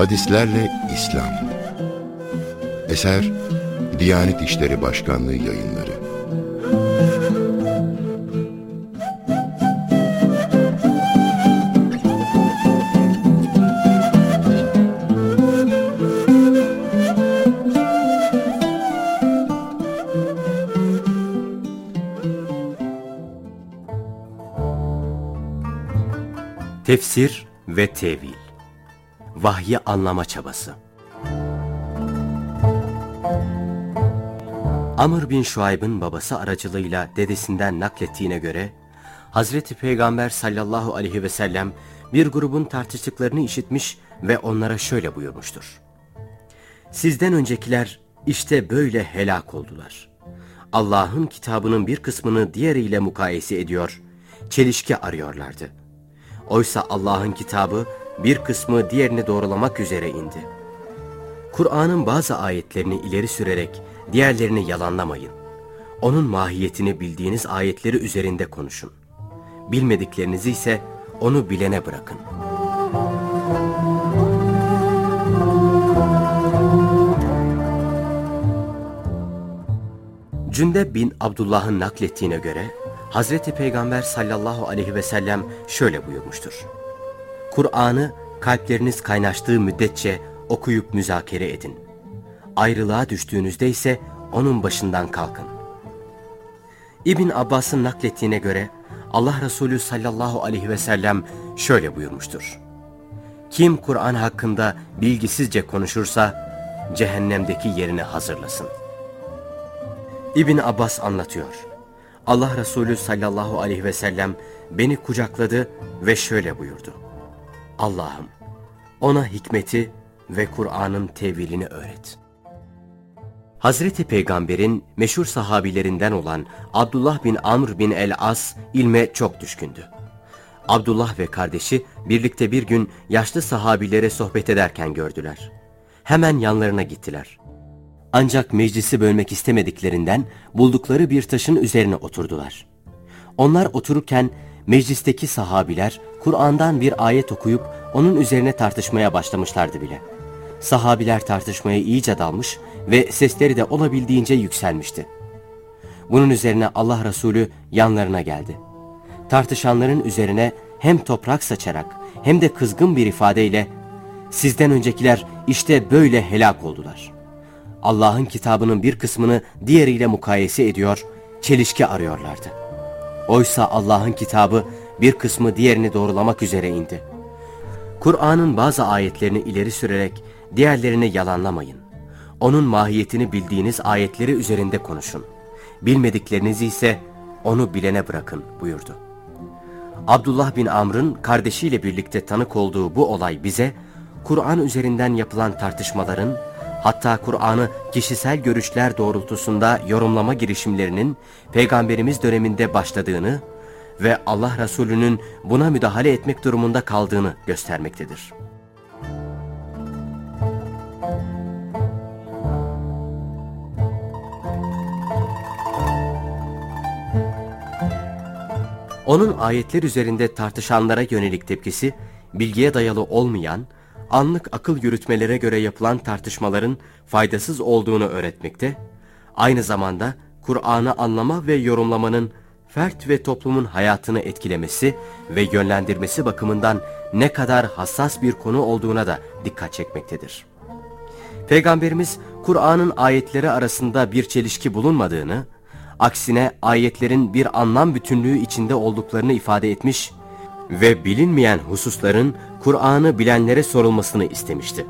Hadislerle İslam. Eser Diyanet İşleri Başkanlığı yayınları. Tefsir ve Tevil Vahyi anlama çabası Amr bin Şuayb'ın babası aracılığıyla dedesinden naklettiğine göre Hazreti Peygamber sallallahu aleyhi ve sellem bir grubun tartıştıklarını işitmiş ve onlara şöyle buyurmuştur. Sizden öncekiler işte böyle helak oldular. Allah'ın kitabının bir kısmını diğeriyle mukayese ediyor, çelişki arıyorlardı. Oysa Allah'ın kitabı bir kısmı diğerini doğrulamak üzere indi. Kur'an'ın bazı ayetlerini ileri sürerek diğerlerini yalanlamayın. Onun mahiyetini bildiğiniz ayetleri üzerinde konuşun. Bilmediklerinizi ise onu bilene bırakın. Cünde bin Abdullah'ın naklettiğine göre Hazreti Peygamber sallallahu aleyhi ve sellem şöyle buyurmuştur. Kur'an'ı kalpleriniz kaynaştığı müddetçe okuyup müzakere edin. Ayrılığa düştüğünüzde ise onun başından kalkın. İbn Abbas'ın naklettiğine göre Allah Resulü sallallahu aleyhi ve sellem şöyle buyurmuştur. Kim Kur'an hakkında bilgisizce konuşursa cehennemdeki yerini hazırlasın. İbn Abbas anlatıyor. Allah Resulü sallallahu aleyhi ve sellem beni kucakladı ve şöyle buyurdu. Allah'ım ona hikmeti ve Kur'an'ın tevilini öğret. Hazreti Peygamber'in meşhur sahabilerinden olan Abdullah bin Amr bin el-As ilme çok düşkündü. Abdullah ve kardeşi birlikte bir gün yaşlı sahabilere sohbet ederken gördüler. Hemen yanlarına gittiler. Ancak meclisi bölmek istemediklerinden buldukları bir taşın üzerine oturdular. Onlar otururken meclisteki sahabiler Kur'an'dan bir ayet okuyup onun üzerine tartışmaya başlamışlardı bile. Sahabiler tartışmaya iyice dalmış ve sesleri de olabildiğince yükselmişti. Bunun üzerine Allah Resulü yanlarına geldi. Tartışanların üzerine hem toprak saçarak hem de kızgın bir ifadeyle sizden öncekiler işte böyle helak oldular.'' Allah'ın kitabının bir kısmını diğeriyle mukayese ediyor, çelişki arıyorlardı. Oysa Allah'ın kitabı bir kısmı diğerini doğrulamak üzere indi. Kur'an'ın bazı ayetlerini ileri sürerek diğerlerini yalanlamayın. Onun mahiyetini bildiğiniz ayetleri üzerinde konuşun. Bilmediklerinizi ise onu bilene bırakın buyurdu. Abdullah bin Amr'ın kardeşiyle birlikte tanık olduğu bu olay bize, Kur'an üzerinden yapılan tartışmaların hatta Kur'an'ı kişisel görüşler doğrultusunda yorumlama girişimlerinin Peygamberimiz döneminde başladığını ve Allah Resulü'nün buna müdahale etmek durumunda kaldığını göstermektedir. Onun ayetler üzerinde tartışanlara yönelik tepkisi, bilgiye dayalı olmayan, anlık akıl yürütmelere göre yapılan tartışmaların faydasız olduğunu öğretmekte, aynı zamanda Kur'an'ı anlama ve yorumlamanın fert ve toplumun hayatını etkilemesi ve yönlendirmesi bakımından ne kadar hassas bir konu olduğuna da dikkat çekmektedir. Peygamberimiz Kur'an'ın ayetleri arasında bir çelişki bulunmadığını, aksine ayetlerin bir anlam bütünlüğü içinde olduklarını ifade etmiş ve bilinmeyen hususların Kur'an'ı bilenlere sorulmasını istemişti.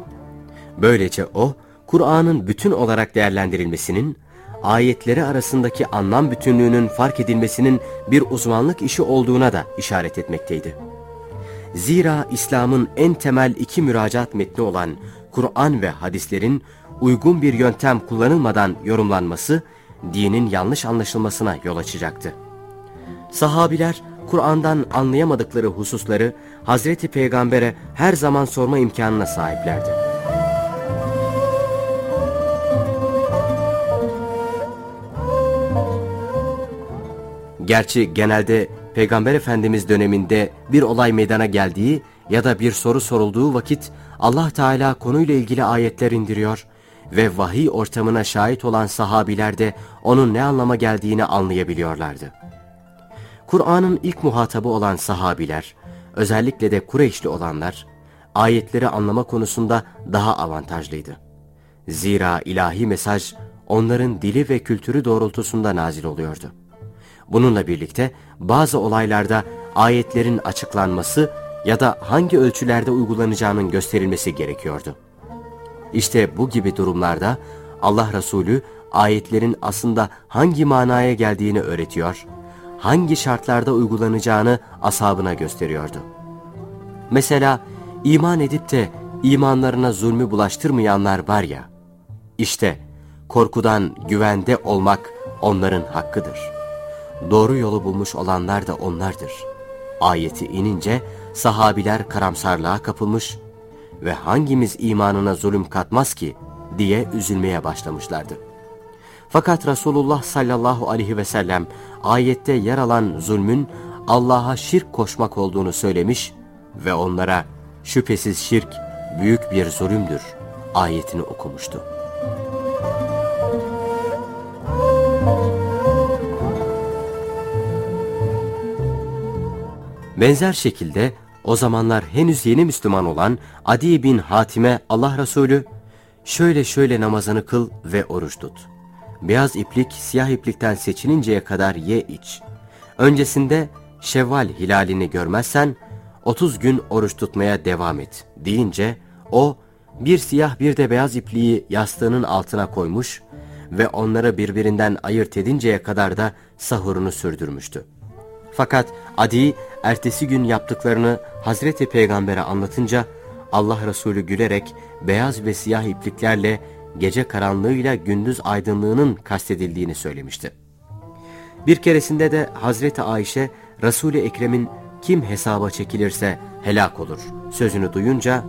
Böylece o, Kur'an'ın bütün olarak değerlendirilmesinin, ayetleri arasındaki anlam bütünlüğünün fark edilmesinin bir uzmanlık işi olduğuna da işaret etmekteydi. Zira İslam'ın en temel iki müracaat metni olan Kur'an ve hadislerin uygun bir yöntem kullanılmadan yorumlanması, dinin yanlış anlaşılmasına yol açacaktı. Sahabiler Kur'an'dan anlayamadıkları hususları Hazreti Peygamber'e her zaman sorma imkanına sahiplerdi. Gerçi genelde Peygamber Efendimiz döneminde bir olay meydana geldiği ya da bir soru sorulduğu vakit Allah Teala konuyla ilgili ayetler indiriyor ve vahiy ortamına şahit olan sahabiler de onun ne anlama geldiğini anlayabiliyorlardı. Kur'an'ın ilk muhatabı olan sahabiler, özellikle de Kureyşli olanlar, ayetleri anlama konusunda daha avantajlıydı. Zira ilahi mesaj onların dili ve kültürü doğrultusunda nazil oluyordu. Bununla birlikte bazı olaylarda ayetlerin açıklanması ya da hangi ölçülerde uygulanacağının gösterilmesi gerekiyordu. İşte bu gibi durumlarda Allah Resulü ayetlerin aslında hangi manaya geldiğini öğretiyor, hangi şartlarda uygulanacağını ashabına gösteriyordu. Mesela iman edip de imanlarına zulmü bulaştırmayanlar var ya, işte korkudan güvende olmak onların hakkıdır. Doğru yolu bulmuş olanlar da onlardır. Ayeti inince sahabiler karamsarlığa kapılmış ve hangimiz imanına zulüm katmaz ki diye üzülmeye başlamışlardı. Fakat Resulullah sallallahu aleyhi ve sellem ayette yer alan zulmün Allah'a şirk koşmak olduğunu söylemiş ve onlara şüphesiz şirk büyük bir zulümdür ayetini okumuştu. Benzer şekilde o zamanlar henüz yeni Müslüman olan Adi bin Hatim'e Allah Resulü şöyle şöyle namazını kıl ve oruç tut. Beyaz iplik siyah iplikten seçilinceye kadar ye iç. Öncesinde Şevval hilalini görmezsen 30 gün oruç tutmaya devam et deyince o bir siyah bir de beyaz ipliği yastığının altına koymuş ve onları birbirinden ayırt edinceye kadar da sahurunu sürdürmüştü. Fakat Adi ertesi gün yaptıklarını Hazreti Peygamber'e anlatınca Allah Resulü gülerek beyaz ve siyah ipliklerle gece karanlığıyla gündüz aydınlığının kastedildiğini söylemişti. Bir keresinde de Hazreti Ayşe Resul-i Ekrem'in kim hesaba çekilirse helak olur sözünü duyunca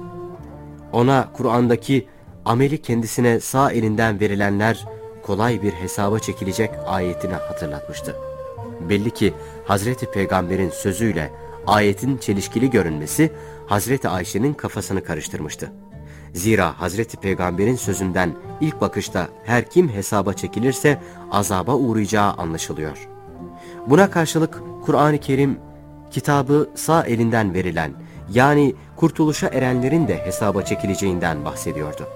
ona Kur'an'daki ameli kendisine sağ elinden verilenler kolay bir hesaba çekilecek ayetini hatırlatmıştı. Belli ki Hazreti Peygamber'in sözüyle ayetin çelişkili görünmesi Hazreti Ayşe'nin kafasını karıştırmıştı. Zira Hazreti Peygamber'in sözünden ilk bakışta her kim hesaba çekilirse azaba uğrayacağı anlaşılıyor. Buna karşılık Kur'an-ı Kerim kitabı sağ elinden verilen yani kurtuluşa erenlerin de hesaba çekileceğinden bahsediyordu.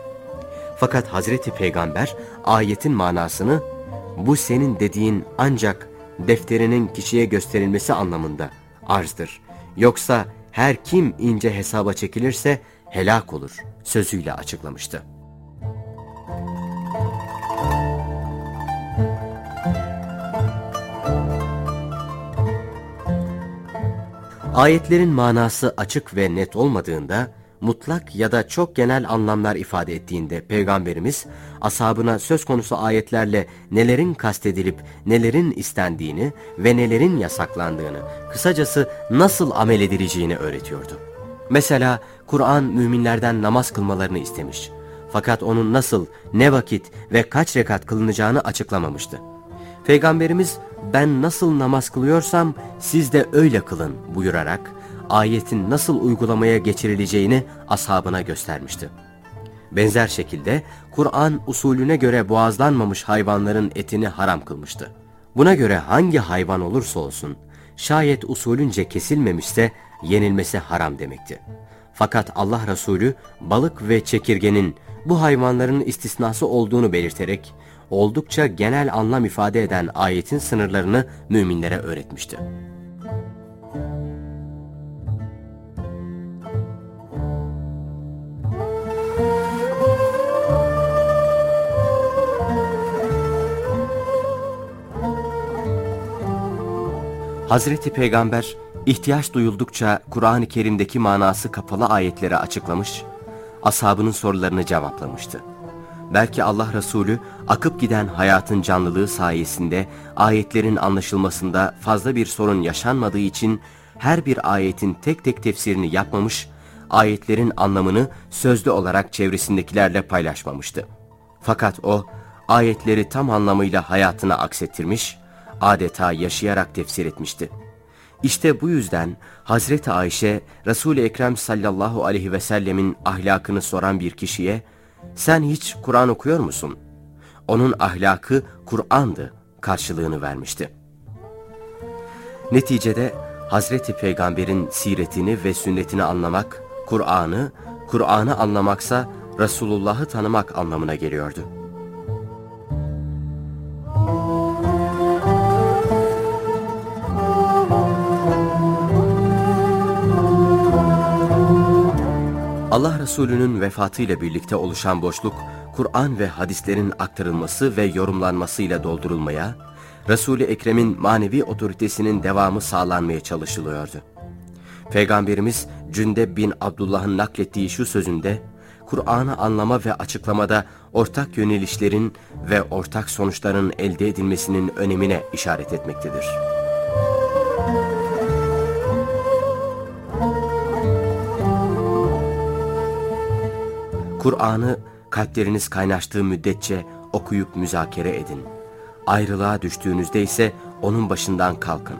Fakat Hazreti Peygamber ayetin manasını bu senin dediğin ancak defterinin kişiye gösterilmesi anlamında arzdır. Yoksa her kim ince hesaba çekilirse helak olur sözüyle açıklamıştı. Ayetlerin manası açık ve net olmadığında mutlak ya da çok genel anlamlar ifade ettiğinde Peygamberimiz ashabına söz konusu ayetlerle nelerin kastedilip nelerin istendiğini ve nelerin yasaklandığını, kısacası nasıl amel edileceğini öğretiyordu. Mesela Kur'an müminlerden namaz kılmalarını istemiş. Fakat onun nasıl, ne vakit ve kaç rekat kılınacağını açıklamamıştı. Peygamberimiz ben nasıl namaz kılıyorsam siz de öyle kılın buyurarak ayetin nasıl uygulamaya geçirileceğini ashabına göstermişti. Benzer şekilde Kur'an usulüne göre boğazlanmamış hayvanların etini haram kılmıştı. Buna göre hangi hayvan olursa olsun şayet usulünce kesilmemişse yenilmesi haram demekti. Fakat Allah Resulü balık ve çekirgenin bu hayvanların istisnası olduğunu belirterek oldukça genel anlam ifade eden ayetin sınırlarını müminlere öğretmişti. Hazreti Peygamber ihtiyaç duyuldukça Kur'an-ı Kerim'deki manası kapalı ayetleri açıklamış, ashabının sorularını cevaplamıştı. Belki Allah Resulü akıp giden hayatın canlılığı sayesinde ayetlerin anlaşılmasında fazla bir sorun yaşanmadığı için her bir ayetin tek tek tefsirini yapmamış, ayetlerin anlamını sözlü olarak çevresindekilerle paylaşmamıştı. Fakat o, ayetleri tam anlamıyla hayatına aksettirmiş, adeta yaşayarak tefsir etmişti. İşte bu yüzden Hazreti Ayşe Resul-i Ekrem sallallahu aleyhi ve sellemin ahlakını soran bir kişiye sen hiç Kur'an okuyor musun? Onun ahlakı Kur'an'dı karşılığını vermişti. Neticede Hazreti Peygamber'in siretini ve sünnetini anlamak, Kur'an'ı, Kur'an'ı anlamaksa Resulullah'ı tanımak anlamına geliyordu. Allah Resulü'nün vefatıyla birlikte oluşan boşluk, Kur'an ve hadislerin aktarılması ve yorumlanmasıyla doldurulmaya, Resul-i Ekrem'in manevi otoritesinin devamı sağlanmaya çalışılıyordu. Peygamberimiz Cünde bin Abdullah'ın naklettiği şu sözünde, Kur'an'ı anlama ve açıklamada ortak yönelişlerin ve ortak sonuçların elde edilmesinin önemine işaret etmektedir. Kur'an'ı kalpleriniz kaynaştığı müddetçe okuyup müzakere edin. Ayrılığa düştüğünüzde ise onun başından kalkın.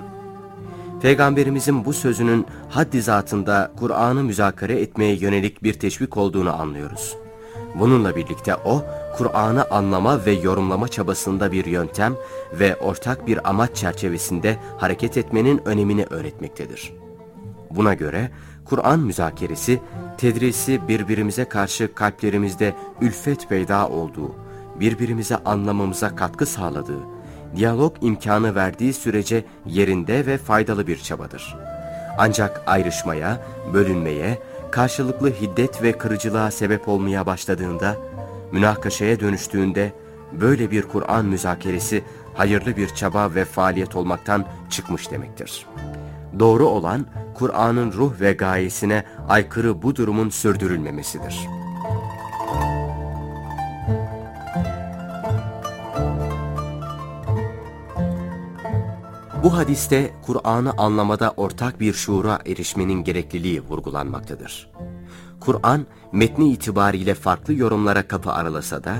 Peygamberimizin bu sözünün haddi zatında Kur'an'ı müzakere etmeye yönelik bir teşvik olduğunu anlıyoruz. Bununla birlikte o, Kur'an'ı anlama ve yorumlama çabasında bir yöntem ve ortak bir amaç çerçevesinde hareket etmenin önemini öğretmektedir. Buna göre Kur'an müzakeresi, tedrisi birbirimize karşı kalplerimizde ülfet peyda olduğu, birbirimize anlamamıza katkı sağladığı, diyalog imkanı verdiği sürece yerinde ve faydalı bir çabadır. Ancak ayrışmaya, bölünmeye, karşılıklı hiddet ve kırıcılığa sebep olmaya başladığında, münakaşaya dönüştüğünde, böyle bir Kur'an müzakeresi hayırlı bir çaba ve faaliyet olmaktan çıkmış demektir. Doğru olan, Kur'an'ın ruh ve gayesine aykırı bu durumun sürdürülmemesidir. Bu hadiste Kur'an'ı anlamada ortak bir şuura erişmenin gerekliliği vurgulanmaktadır. Kur'an metni itibariyle farklı yorumlara kapı aralasa da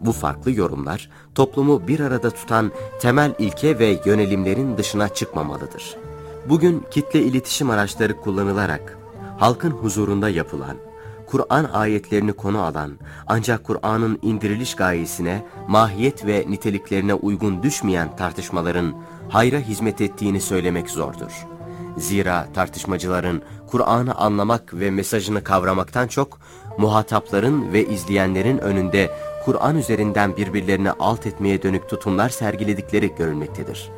bu farklı yorumlar toplumu bir arada tutan temel ilke ve yönelimlerin dışına çıkmamalıdır. Bugün kitle iletişim araçları kullanılarak halkın huzurunda yapılan, Kur'an ayetlerini konu alan ancak Kur'an'ın indiriliş gayesine, mahiyet ve niteliklerine uygun düşmeyen tartışmaların hayra hizmet ettiğini söylemek zordur. Zira tartışmacıların Kur'an'ı anlamak ve mesajını kavramaktan çok, muhatapların ve izleyenlerin önünde Kur'an üzerinden birbirlerini alt etmeye dönük tutumlar sergiledikleri görülmektedir.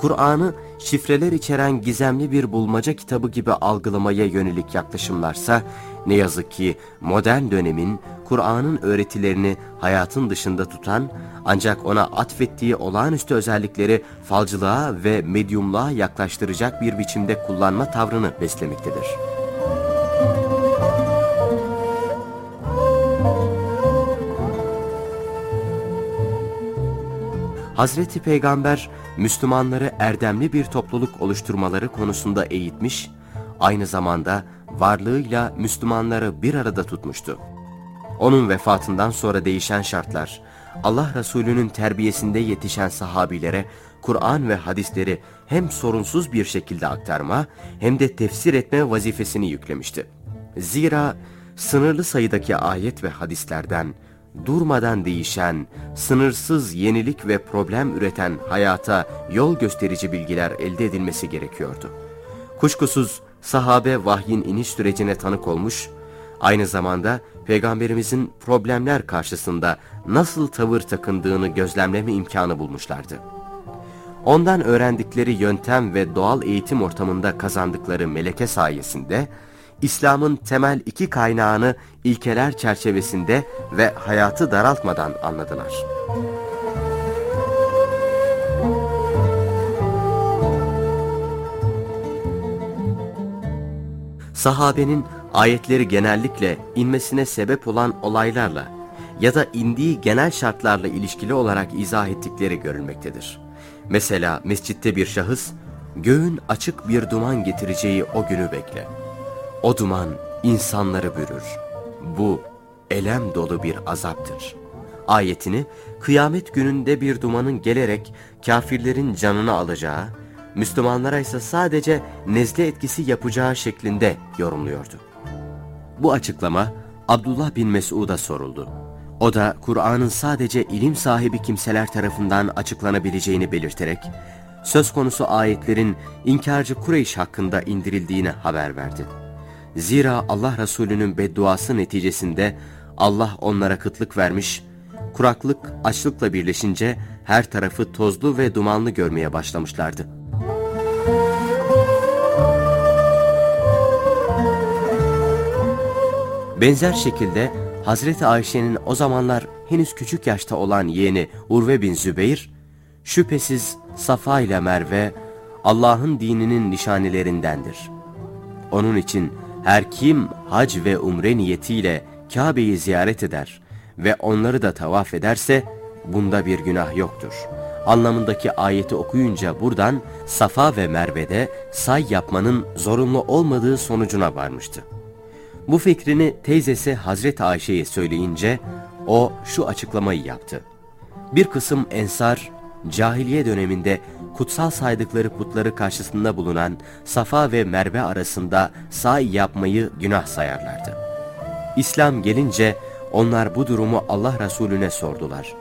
Kur'an'ı şifreler içeren gizemli bir bulmaca kitabı gibi algılamaya yönelik yaklaşımlarsa ne yazık ki modern dönemin Kur'an'ın öğretilerini hayatın dışında tutan ancak ona atfettiği olağanüstü özellikleri falcılığa ve medyumluğa yaklaştıracak bir biçimde kullanma tavrını beslemektedir. Hazreti Peygamber Müslümanları erdemli bir topluluk oluşturmaları konusunda eğitmiş, aynı zamanda varlığıyla Müslümanları bir arada tutmuştu. Onun vefatından sonra değişen şartlar, Allah Resulü'nün terbiyesinde yetişen sahabilere Kur'an ve hadisleri hem sorunsuz bir şekilde aktarma hem de tefsir etme vazifesini yüklemişti. Zira sınırlı sayıdaki ayet ve hadislerden durmadan değişen, sınırsız yenilik ve problem üreten hayata yol gösterici bilgiler elde edilmesi gerekiyordu. Kuşkusuz sahabe vahyin iniş sürecine tanık olmuş, aynı zamanda Peygamberimizin problemler karşısında nasıl tavır takındığını gözlemleme imkanı bulmuşlardı. Ondan öğrendikleri yöntem ve doğal eğitim ortamında kazandıkları meleke sayesinde, İslam'ın temel iki kaynağını ilkeler çerçevesinde ve hayatı daraltmadan anladılar. Sahabenin ayetleri genellikle inmesine sebep olan olaylarla ya da indiği genel şartlarla ilişkili olarak izah ettikleri görülmektedir. Mesela mescitte bir şahıs, göğün açık bir duman getireceği o günü bekle. O duman insanları bürür. Bu elem dolu bir azaptır. Ayetini kıyamet gününde bir dumanın gelerek kafirlerin canını alacağı, Müslümanlara ise sadece nezle etkisi yapacağı şeklinde yorumluyordu. Bu açıklama Abdullah bin Mesud'a soruldu. O da Kur'an'ın sadece ilim sahibi kimseler tarafından açıklanabileceğini belirterek, söz konusu ayetlerin inkarcı Kureyş hakkında indirildiğine haber verdi. Zira Allah Resulü'nün bedduası neticesinde Allah onlara kıtlık vermiş, kuraklık açlıkla birleşince her tarafı tozlu ve dumanlı görmeye başlamışlardı. Benzer şekilde Hazreti Ayşe'nin o zamanlar henüz küçük yaşta olan yeğeni Urve bin Zübeyir, şüphesiz Safa ile Merve Allah'ın dininin nişanelerindendir. Onun için her kim hac ve umre niyetiyle Kabe'yi ziyaret eder ve onları da tavaf ederse bunda bir günah yoktur. Anlamındaki ayeti okuyunca buradan Safa ve Merve'de say yapmanın zorunlu olmadığı sonucuna varmıştı. Bu fikrini teyzesi Hazreti Ayşe'ye söyleyince o şu açıklamayı yaptı. Bir kısım ensar cahiliye döneminde kutsal saydıkları putları karşısında bulunan Safa ve Merve arasında say yapmayı günah sayarlardı. İslam gelince onlar bu durumu Allah Resulüne sordular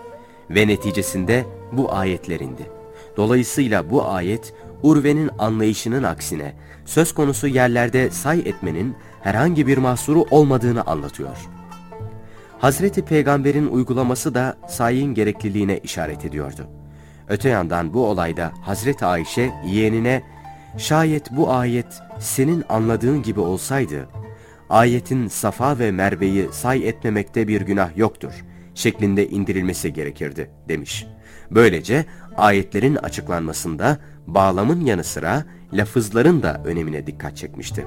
ve neticesinde bu ayetler indi. Dolayısıyla bu ayet Urve'nin anlayışının aksine söz konusu yerlerde say etmenin herhangi bir mahsuru olmadığını anlatıyor. Hazreti Peygamber'in uygulaması da sayin gerekliliğine işaret ediyordu. Öte yandan bu olayda Hazreti Ayşe yeğenine şayet bu ayet senin anladığın gibi olsaydı ayetin Safa ve Merve'yi say etmemekte bir günah yoktur şeklinde indirilmesi gerekirdi demiş. Böylece ayetlerin açıklanmasında bağlamın yanı sıra lafızların da önemine dikkat çekmişti.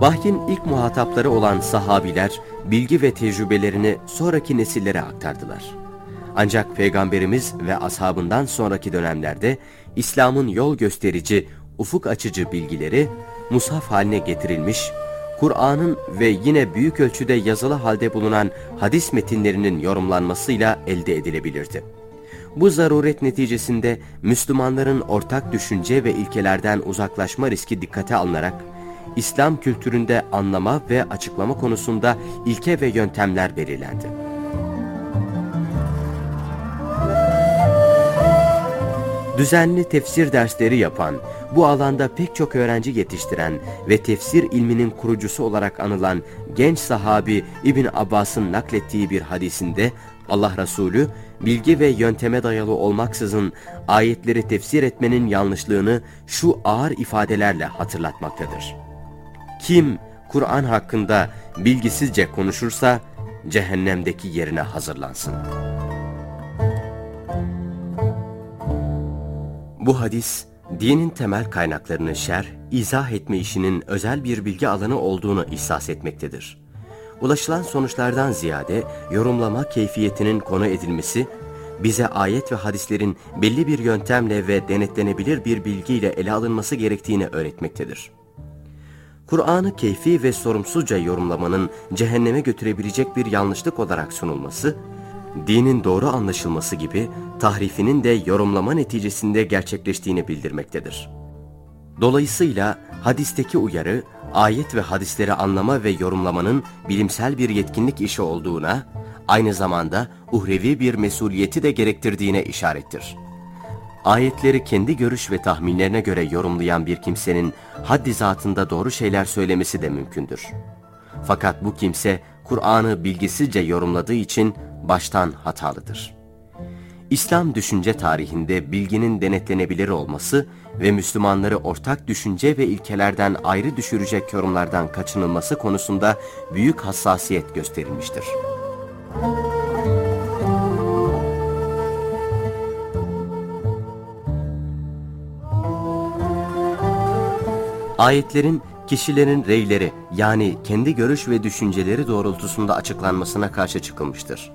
Vahyin ilk muhatapları olan sahabiler bilgi ve tecrübelerini sonraki nesillere aktardılar. Ancak Peygamberimiz ve ashabından sonraki dönemlerde İslam'ın yol gösterici, ufuk açıcı bilgileri mushaf haline getirilmiş, Kur'an'ın ve yine büyük ölçüde yazılı halde bulunan hadis metinlerinin yorumlanmasıyla elde edilebilirdi. Bu zaruret neticesinde Müslümanların ortak düşünce ve ilkelerden uzaklaşma riski dikkate alınarak, İslam kültüründe anlama ve açıklama konusunda ilke ve yöntemler belirlendi. Düzenli tefsir dersleri yapan, bu alanda pek çok öğrenci yetiştiren ve tefsir ilminin kurucusu olarak anılan genç sahabi İbn Abbas'ın naklettiği bir hadisinde Allah Resulü bilgi ve yönteme dayalı olmaksızın ayetleri tefsir etmenin yanlışlığını şu ağır ifadelerle hatırlatmaktadır. Kim Kur'an hakkında bilgisizce konuşursa cehennemdeki yerine hazırlansın. Bu hadis, dinin temel kaynaklarını şer, izah etme işinin özel bir bilgi alanı olduğunu ihsas etmektedir. Ulaşılan sonuçlardan ziyade yorumlama keyfiyetinin konu edilmesi, bize ayet ve hadislerin belli bir yöntemle ve denetlenebilir bir bilgiyle ele alınması gerektiğini öğretmektedir. Kur'an'ı keyfi ve sorumsuzca yorumlamanın cehenneme götürebilecek bir yanlışlık olarak sunulması, dinin doğru anlaşılması gibi tahrifinin de yorumlama neticesinde gerçekleştiğini bildirmektedir. Dolayısıyla hadisteki uyarı, ayet ve hadisleri anlama ve yorumlamanın bilimsel bir yetkinlik işi olduğuna, aynı zamanda uhrevi bir mesuliyeti de gerektirdiğine işarettir. Ayetleri kendi görüş ve tahminlerine göre yorumlayan bir kimsenin haddi zatında doğru şeyler söylemesi de mümkündür. Fakat bu kimse Kur'an'ı bilgisizce yorumladığı için baştan hatalıdır. İslam düşünce tarihinde bilginin denetlenebilir olması ve Müslümanları ortak düşünce ve ilkelerden ayrı düşürecek yorumlardan kaçınılması konusunda büyük hassasiyet gösterilmiştir. Ayetlerin kişilerin reyleri yani kendi görüş ve düşünceleri doğrultusunda açıklanmasına karşı çıkılmıştır.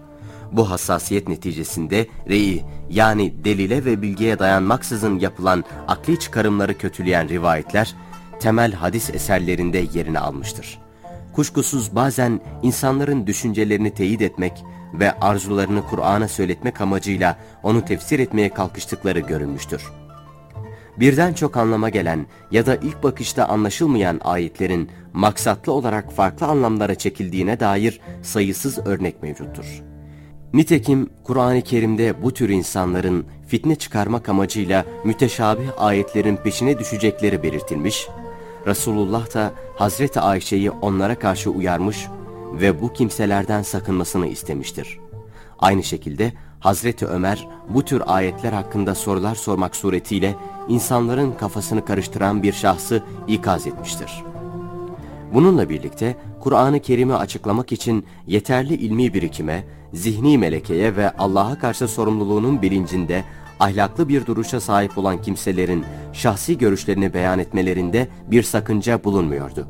Bu hassasiyet neticesinde reyi yani delile ve bilgiye dayanmaksızın yapılan akli çıkarımları kötüleyen rivayetler temel hadis eserlerinde yerini almıştır. Kuşkusuz bazen insanların düşüncelerini teyit etmek ve arzularını Kur'an'a söyletmek amacıyla onu tefsir etmeye kalkıştıkları görülmüştür. Birden çok anlama gelen ya da ilk bakışta anlaşılmayan ayetlerin maksatlı olarak farklı anlamlara çekildiğine dair sayısız örnek mevcuttur. Nitekim Kur'an-ı Kerim'de bu tür insanların fitne çıkarmak amacıyla müteşabih ayetlerin peşine düşecekleri belirtilmiş, Resulullah da Hazreti Ayşe'yi onlara karşı uyarmış ve bu kimselerden sakınmasını istemiştir. Aynı şekilde Hazreti Ömer bu tür ayetler hakkında sorular sormak suretiyle insanların kafasını karıştıran bir şahsı ikaz etmiştir. Bununla birlikte Kur'an-ı Kerim'i açıklamak için yeterli ilmi birikime, zihni melekeye ve Allah'a karşı sorumluluğunun bilincinde ahlaklı bir duruşa sahip olan kimselerin şahsi görüşlerini beyan etmelerinde bir sakınca bulunmuyordu.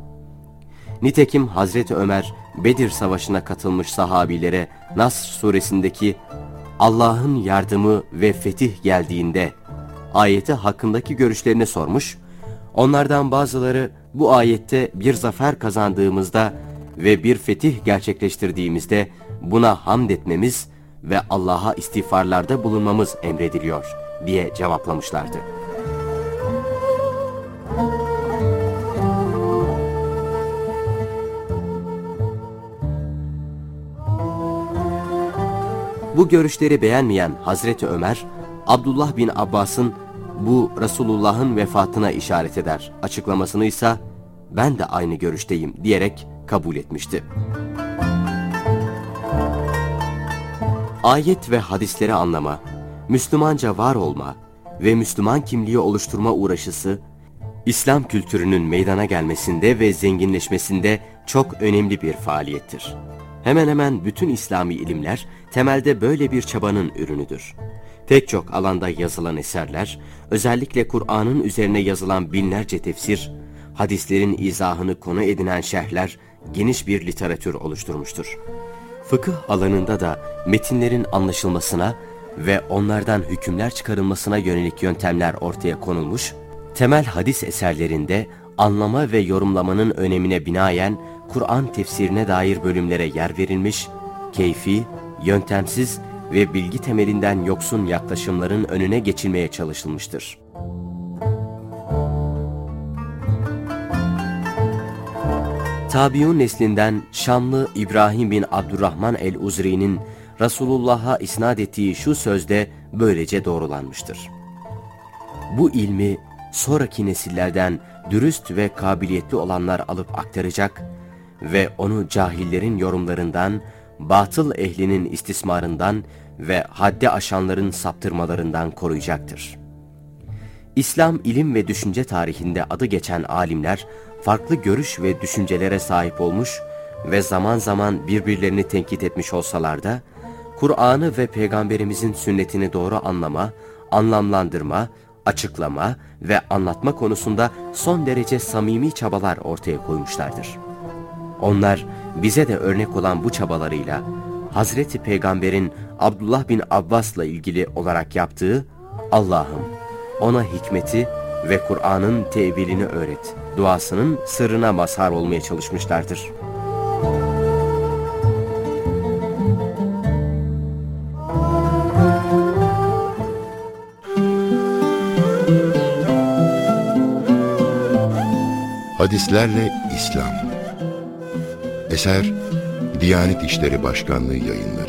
Nitekim Hazreti Ömer Bedir Savaşı'na katılmış sahabilere Nasr suresindeki Allah'ın yardımı ve fetih geldiğinde ayeti hakkındaki görüşlerini sormuş, onlardan bazıları bu ayette bir zafer kazandığımızda ve bir fetih gerçekleştirdiğimizde buna hamd etmemiz ve Allah'a istiğfarlarda bulunmamız emrediliyor diye cevaplamışlardı. Bu görüşleri beğenmeyen Hazreti Ömer, Abdullah bin Abbas'ın bu Resulullah'ın vefatına işaret eder. Açıklamasını ise ben de aynı görüşteyim diyerek kabul etmişti. Ayet ve hadisleri anlama, Müslümanca var olma ve Müslüman kimliği oluşturma uğraşısı, İslam kültürünün meydana gelmesinde ve zenginleşmesinde çok önemli bir faaliyettir. Hemen hemen bütün İslami ilimler temelde böyle bir çabanın ürünüdür. Pek çok alanda yazılan eserler, özellikle Kur'an'ın üzerine yazılan binlerce tefsir, hadislerin izahını konu edinen şerhler geniş bir literatür oluşturmuştur. Fıkıh alanında da metinlerin anlaşılmasına ve onlardan hükümler çıkarılmasına yönelik yöntemler ortaya konulmuş, temel hadis eserlerinde anlama ve yorumlamanın önemine binaen Kur'an tefsirine dair bölümlere yer verilmiş, keyfi, yöntemsiz ve bilgi temelinden yoksun yaklaşımların önüne geçilmeye çalışılmıştır. Tabiun neslinden Şamlı İbrahim bin Abdurrahman el-Uzri'nin Resulullah'a isnat ettiği şu sözde böylece doğrulanmıştır. Bu ilmi sonraki nesillerden dürüst ve kabiliyetli olanlar alıp aktaracak ve onu cahillerin yorumlarından, batıl ehlinin istismarından ve haddi aşanların saptırmalarından koruyacaktır. İslam ilim ve düşünce tarihinde adı geçen alimler farklı görüş ve düşüncelere sahip olmuş ve zaman zaman birbirlerini tenkit etmiş olsalar da, Kur'an'ı ve Peygamberimizin sünnetini doğru anlama, anlamlandırma, açıklama ve anlatma konusunda son derece samimi çabalar ortaya koymuşlardır. Onlar bize de örnek olan bu çabalarıyla Hazreti Peygamber'in Abdullah bin Abbas'la ilgili olarak yaptığı Allah'ım ona hikmeti ve Kur'an'ın tevilini öğret duasının sırrına mazhar olmaya çalışmışlardır. Hadislerle İslam Eser Diyanet İşleri Başkanlığı yayınları